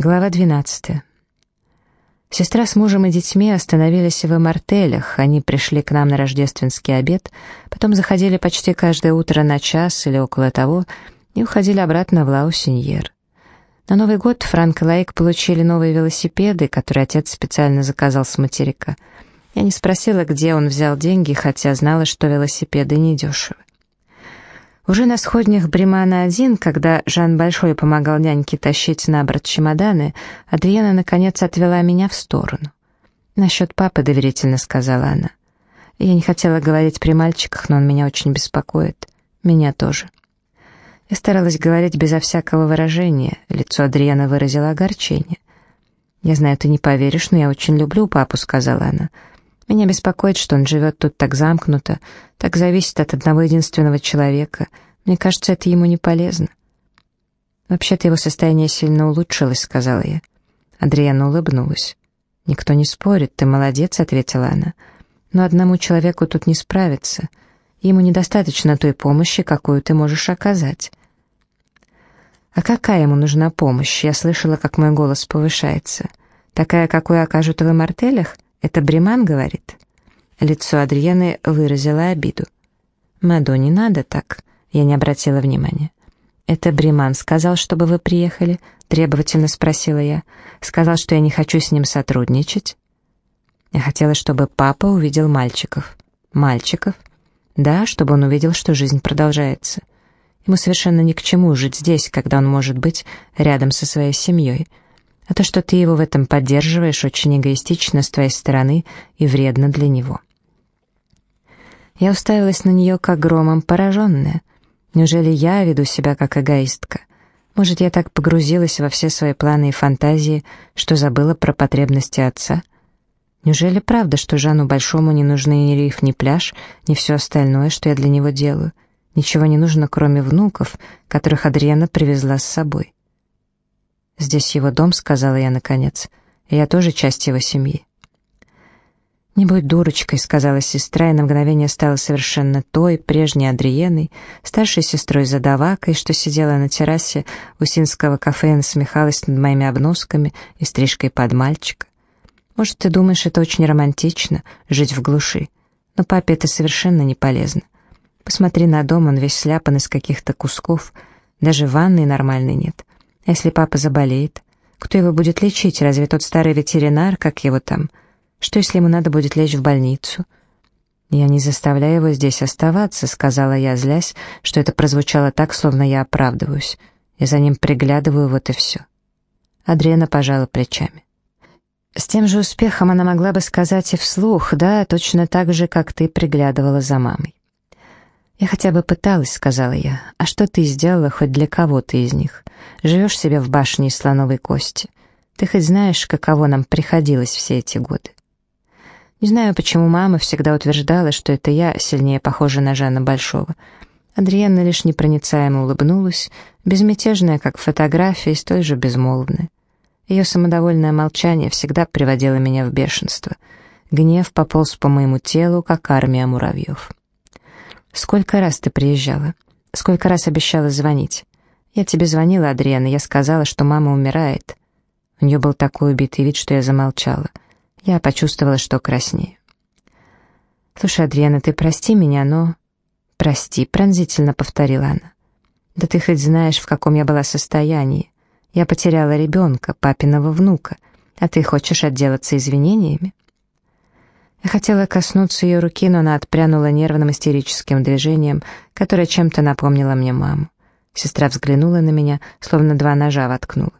Глава 12. Сестра с мужем и детьми остановились в мартелях. Они пришли к нам на рождественский обед, потом заходили почти каждое утро на час или около того и уходили обратно в Лаусиньер. На Новый год Франк и Лайк получили новые велосипеды, которые отец специально заказал с материка. Я не спросила, где он взял деньги, хотя знала, что велосипеды недешевы. Уже на сходнях Бремана-1, когда Жан Большой помогал няньке тащить на борт чемоданы, Адриена наконец отвела меня в сторону. «Насчет папы», — доверительно сказала она. Я не хотела говорить при мальчиках, но он меня очень беспокоит. Меня тоже. Я старалась говорить безо всякого выражения. Лицо Адриана выразило огорчение. «Я знаю, ты не поверишь, но я очень люблю папу», — сказала она. Меня беспокоит, что он живет тут так замкнуто, так зависит от одного единственного человека. Мне кажется, это ему не полезно. «Вообще-то его состояние сильно улучшилось», — сказала я. Адриана улыбнулась. «Никто не спорит, ты молодец», — ответила она. «Но одному человеку тут не справиться. Ему недостаточно той помощи, какую ты можешь оказать». «А какая ему нужна помощь?» Я слышала, как мой голос повышается. «Такая, какую окажут в мартелях?» «Это Бреман говорит?» Лицо Адриены выразило обиду. «Мадо, не надо так», — я не обратила внимания. «Это Бреман сказал, чтобы вы приехали?» — требовательно спросила я. «Сказал, что я не хочу с ним сотрудничать?» Я хотела, чтобы папа увидел мальчиков. «Мальчиков?» «Да, чтобы он увидел, что жизнь продолжается. Ему совершенно ни к чему жить здесь, когда он может быть рядом со своей семьей». А то, что ты его в этом поддерживаешь, очень эгоистично с твоей стороны и вредно для него. Я уставилась на нее как громом пораженная. Неужели я веду себя как эгоистка? Может, я так погрузилась во все свои планы и фантазии, что забыла про потребности отца? Неужели правда, что Жану Большому не нужны ни риф, ни пляж, ни все остальное, что я для него делаю? Ничего не нужно, кроме внуков, которых Адриана привезла с собой. «Здесь его дом», — сказала я наконец, — «и я тоже часть его семьи». «Не будь дурочкой», — сказала сестра, и на мгновение стала совершенно той, прежней Адриеной, старшей сестрой Задавакой, что сидела на террасе Усинского кафе и насмехалась над моими обносками и стрижкой под мальчика. «Может, ты думаешь, это очень романтично — жить в глуши, но папе это совершенно не полезно. Посмотри на дом, он весь сляпан из каких-то кусков, даже ванной нормальной нет. Если папа заболеет? Кто его будет лечить? Разве тот старый ветеринар, как его там? Что, если ему надо будет лечь в больницу? «Я не заставляю его здесь оставаться», — сказала я, злясь, что это прозвучало так, словно я оправдываюсь. Я за ним приглядываю, вот и все. Адриана пожала плечами. С тем же успехом она могла бы сказать и вслух, да, точно так же, как ты приглядывала за мамой. «Я хотя бы пыталась», — сказала я. «А что ты сделала хоть для кого-то из них? Живешь себе в башне из слоновой кости. Ты хоть знаешь, каково нам приходилось все эти годы?» Не знаю, почему мама всегда утверждала, что это я сильнее похожа на Жана Большого. Адриенна лишь непроницаемо улыбнулась, безмятежная, как фотография, и столь же безмолвная. Ее самодовольное молчание всегда приводило меня в бешенство. Гнев пополз по моему телу, как армия муравьев. «Сколько раз ты приезжала? Сколько раз обещала звонить? Я тебе звонила, Адриана, я сказала, что мама умирает». У нее был такой убитый вид, что я замолчала. Я почувствовала, что краснею. «Слушай, Адриана, ты прости меня, но...» «Прости», — пронзительно повторила она. «Да ты хоть знаешь, в каком я была состоянии. Я потеряла ребенка, папиного внука, а ты хочешь отделаться извинениями?» Я хотела коснуться ее руки, но она отпрянула нервным истерическим движением, которое чем-то напомнило мне маму. Сестра взглянула на меня, словно два ножа воткнула.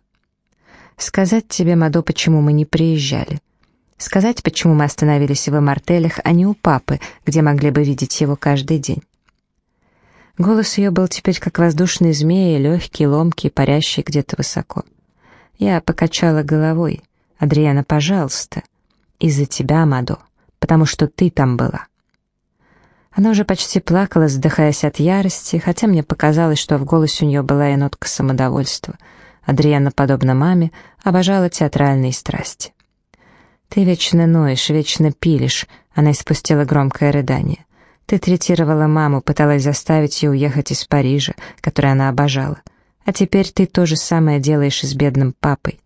«Сказать тебе, Мадо, почему мы не приезжали? Сказать, почему мы остановились в мартелях, а не у папы, где могли бы видеть его каждый день?» Голос ее был теперь как воздушный змеи, легкий, ломкий, парящий где-то высоко. Я покачала головой. «Адриана, пожалуйста. Из-за тебя, Мадо потому что ты там была». Она уже почти плакала, задыхаясь от ярости, хотя мне показалось, что в голосе у нее была и нотка самодовольства. Адриана, подобно маме, обожала театральные страсти. «Ты вечно ноешь, вечно пилишь», — она испустила громкое рыдание. «Ты третировала маму, пыталась заставить ее уехать из Парижа, который она обожала. А теперь ты то же самое делаешь и с бедным папой.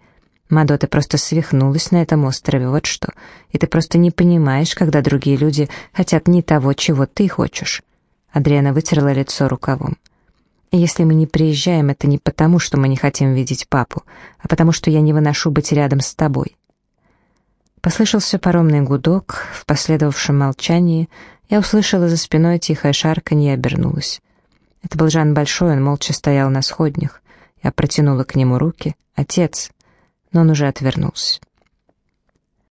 Мадо, ты просто свихнулась на этом острове, вот что. И ты просто не понимаешь, когда другие люди хотят не того, чего ты хочешь. Адриана вытерла лицо рукавом. Если мы не приезжаем, это не потому, что мы не хотим видеть папу, а потому что я не выношу быть рядом с тобой. Послышался паромный гудок, в последовавшем молчании я услышала за спиной тихое шарканье и обернулась. Это был Жан Большой, он молча стоял на сходнях. Я протянула к нему руки. «Отец!» Но он уже отвернулся.